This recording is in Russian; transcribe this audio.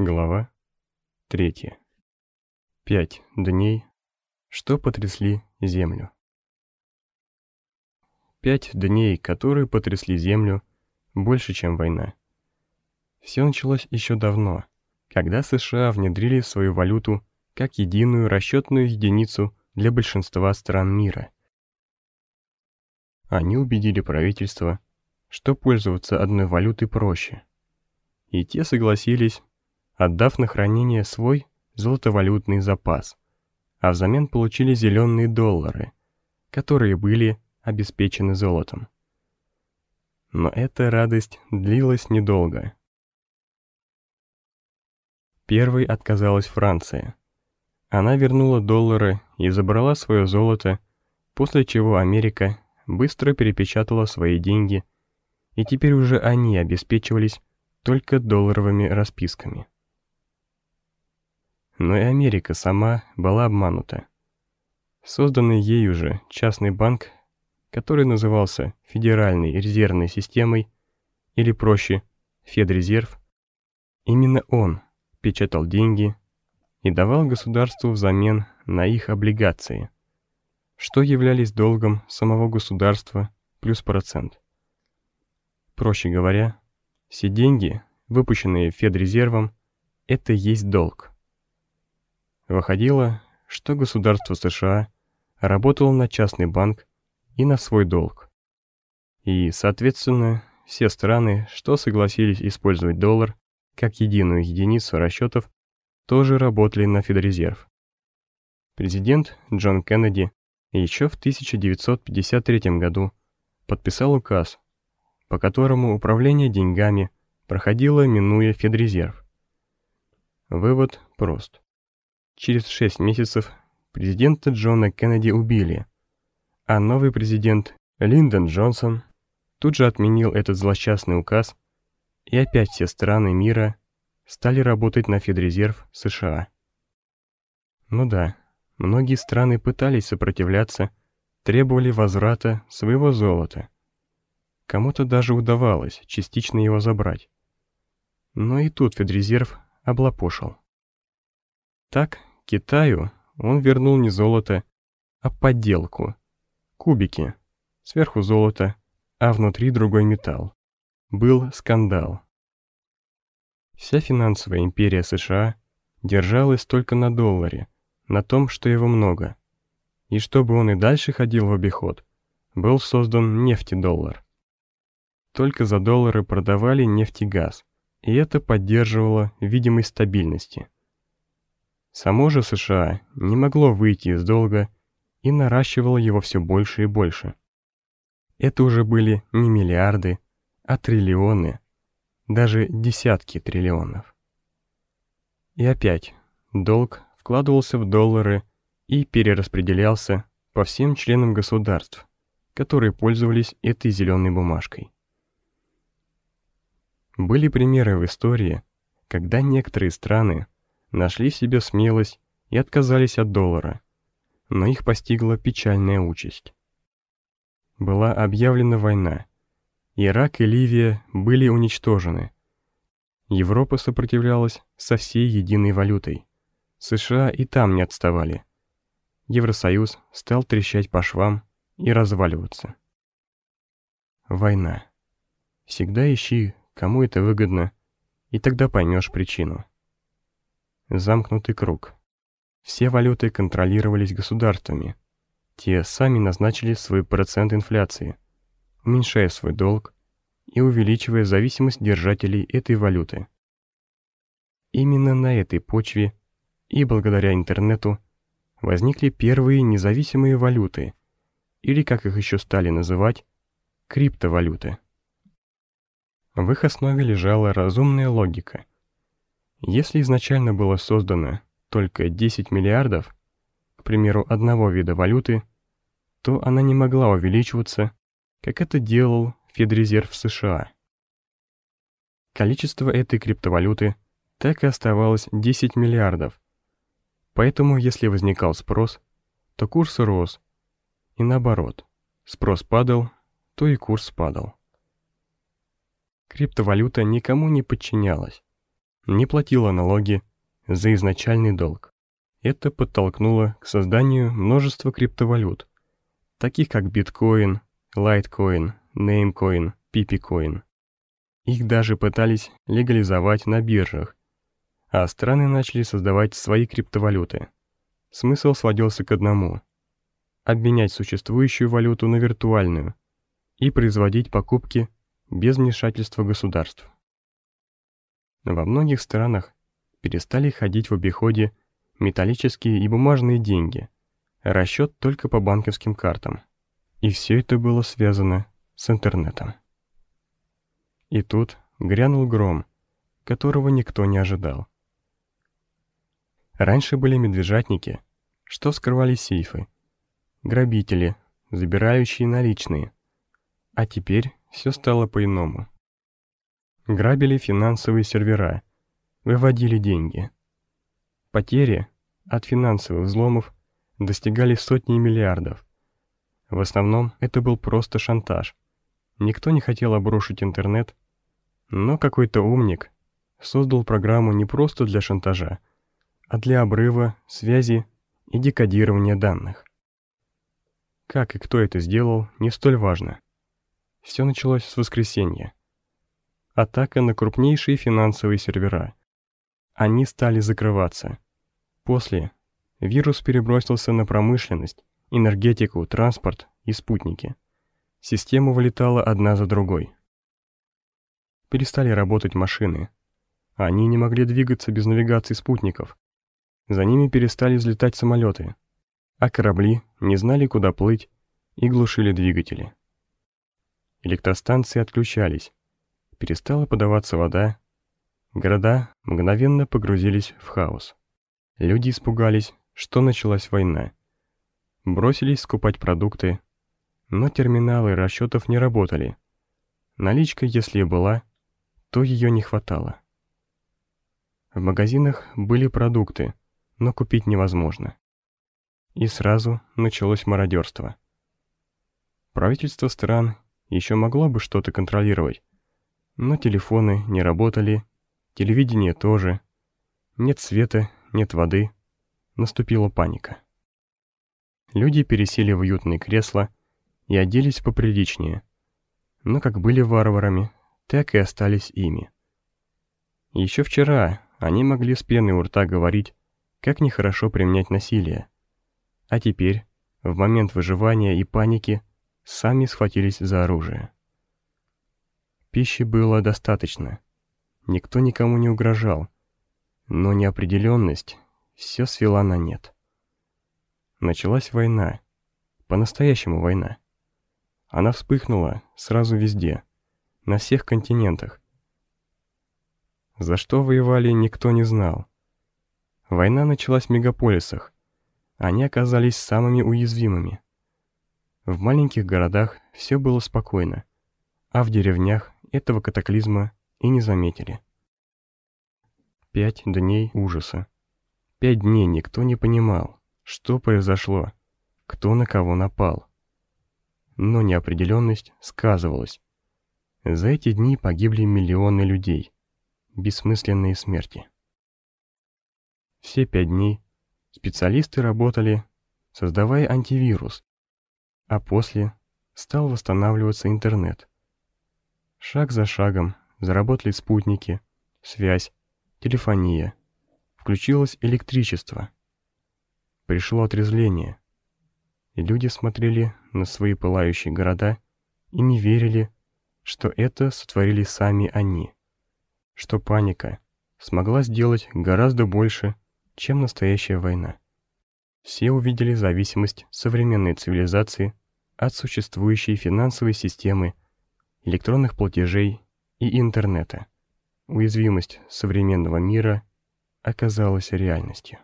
Глава 3. Пять дней, что потрясли Землю. Пять дней, которые потрясли Землю больше, чем война. Все началось еще давно, когда США внедрили свою валюту как единую расчетную единицу для большинства стран мира. Они убедили правительство, что пользоваться одной валютой проще. И те согласились отдав на хранение свой золотовалютный запас, а взамен получили зеленые доллары, которые были обеспечены золотом. Но эта радость длилась недолго. Первой отказалась Франция. Она вернула доллары и забрала свое золото, после чего Америка быстро перепечатала свои деньги, и теперь уже они обеспечивались только долларовыми расписками. Но и Америка сама была обманута. Созданный ею же частный банк, который назывался Федеральной резервной системой, или проще, Федрезерв, именно он печатал деньги и давал государству взамен на их облигации, что являлись долгом самого государства плюс процент. Проще говоря, все деньги, выпущенные Федрезервом, это есть долг. Выходило, что государство США работало на частный банк и на свой долг. И, соответственно, все страны, что согласились использовать доллар как единую единицу расчетов, тоже работали на Федрезерв. Президент Джон Кеннеди еще в 1953 году подписал указ, по которому управление деньгами проходило, минуя Федрезерв. Вывод прост. Через шесть месяцев президента Джона Кеннеди убили, а новый президент Линдон Джонсон тут же отменил этот злосчастный указ, и опять все страны мира стали работать на Федрезерв США. Ну да, многие страны пытались сопротивляться, требовали возврата своего золота. Кому-то даже удавалось частично его забрать. Но и тут Федрезерв облапошил. Так, Китаю он вернул не золото, а подделку. Кубики. Сверху золото, а внутри другой металл. Был скандал. Вся финансовая империя США держалась только на долларе, на том, что его много. И чтобы он и дальше ходил в обиход, был создан нефтедоллар. Только за доллары продавали нефть и газ, и это поддерживало видимость стабильности. Само же США не могло выйти из долга и наращивало его все больше и больше. Это уже были не миллиарды, а триллионы, даже десятки триллионов. И опять, долг вкладывался в доллары и перераспределялся по всем членам государств, которые пользовались этой зеленой бумажкой. Были примеры в истории, когда некоторые страны нашли в себе смелость и отказались от доллара, но их постигла печальная участь. Была объявлена война. Ирак и Ливия были уничтожены. Европа сопротивлялась со всей единой валютой. США и там не отставали. Евросоюз стал трещать по швам и разваливаться. Война. Всегда ищи, кому это выгодно, и тогда поймешь причину. Замкнутый круг. Все валюты контролировались государствами. Те сами назначили свой процент инфляции, уменьшая свой долг и увеличивая зависимость держателей этой валюты. Именно на этой почве и благодаря интернету возникли первые независимые валюты, или, как их еще стали называть, криптовалюты. В их основе лежала разумная логика – если изначально было создано только 10 миллиардов, к примеру, одного вида валюты, то она не могла увеличиваться, как это делал Федрезерв США. Количество этой криптовалюты так и оставалось 10 миллиардов. Поэтому, если возникал спрос, то курс рос, и наоборот, спрос падал, то и курс падал. Криптовалюта никому не подчинялась не платила налоги за изначальный долг. Это подтолкнуло к созданию множества криптовалют, таких как биткоин, лайткоин, неймкоин, пипикоин. Их даже пытались легализовать на биржах, а страны начали создавать свои криптовалюты. Смысл сводился к одному – обменять существующую валюту на виртуальную и производить покупки без вмешательства государств. Во многих странах перестали ходить в обиходе металлические и бумажные деньги, расчет только по банковским картам. И все это было связано с интернетом. И тут грянул гром, которого никто не ожидал. Раньше были медвежатники, что скрывали сейфы, грабители, забирающие наличные, а теперь все стало по-иному. Грабили финансовые сервера, выводили деньги. Потери от финансовых взломов достигали сотни миллиардов. В основном это был просто шантаж. Никто не хотел обрушить интернет, но какой-то умник создал программу не просто для шантажа, а для обрыва, связи и декодирования данных. Как и кто это сделал, не столь важно. Все началось с воскресенья атака на крупнейшие финансовые сервера. Они стали закрываться. После вирус перебросился на промышленность, энергетику, транспорт и спутники. Система вылетала одна за другой. Перестали работать машины. Они не могли двигаться без навигации спутников. За ними перестали взлетать самолеты, а корабли не знали, куда плыть и глушили двигатели. Электростанции отключались, перестала подаваться вода, города мгновенно погрузились в хаос. Люди испугались, что началась война. Бросились скупать продукты, но терминалы расчетов не работали. Наличка, если и была, то ее не хватало. В магазинах были продукты, но купить невозможно. И сразу началось мародерство. Правительство стран еще могло бы что-то контролировать, но телефоны не работали, телевидение тоже. Нет света, нет воды. Наступила паника. Люди пересели в уютные кресла и оделись поприличнее. Но как были варварами, так и остались ими. Еще вчера они могли с пеной у рта говорить, как нехорошо применять насилие. А теперь, в момент выживания и паники, сами схватились за оружие. Пищи было достаточно. Никто никому не угрожал. Но неопределенность все свела на нет. Началась война. По-настоящему война. Она вспыхнула сразу везде, на всех континентах. За что воевали, никто не знал. Война началась в мегаполисах. Они оказались самыми уязвимыми. В маленьких городах все было спокойно, а в деревнях этого катаклизма и не заметили. Пять дней ужаса. Пять дней никто не понимал, что произошло, кто на кого напал. Но неопределенность сказывалась. За эти дни погибли миллионы людей. Бессмысленные смерти. Все пять дней специалисты работали, создавая антивирус, а после стал восстанавливаться интернет. Шаг за шагом заработали спутники, связь, телефония. Включилось электричество. Пришло отрезвление. И люди смотрели на свои пылающие города и не верили, что это сотворили сами они. Что паника смогла сделать гораздо больше, чем настоящая война. Все увидели зависимость современной цивилизации от существующей финансовой системы электронных платежей и интернета. Уязвимость современного мира оказалась реальностью.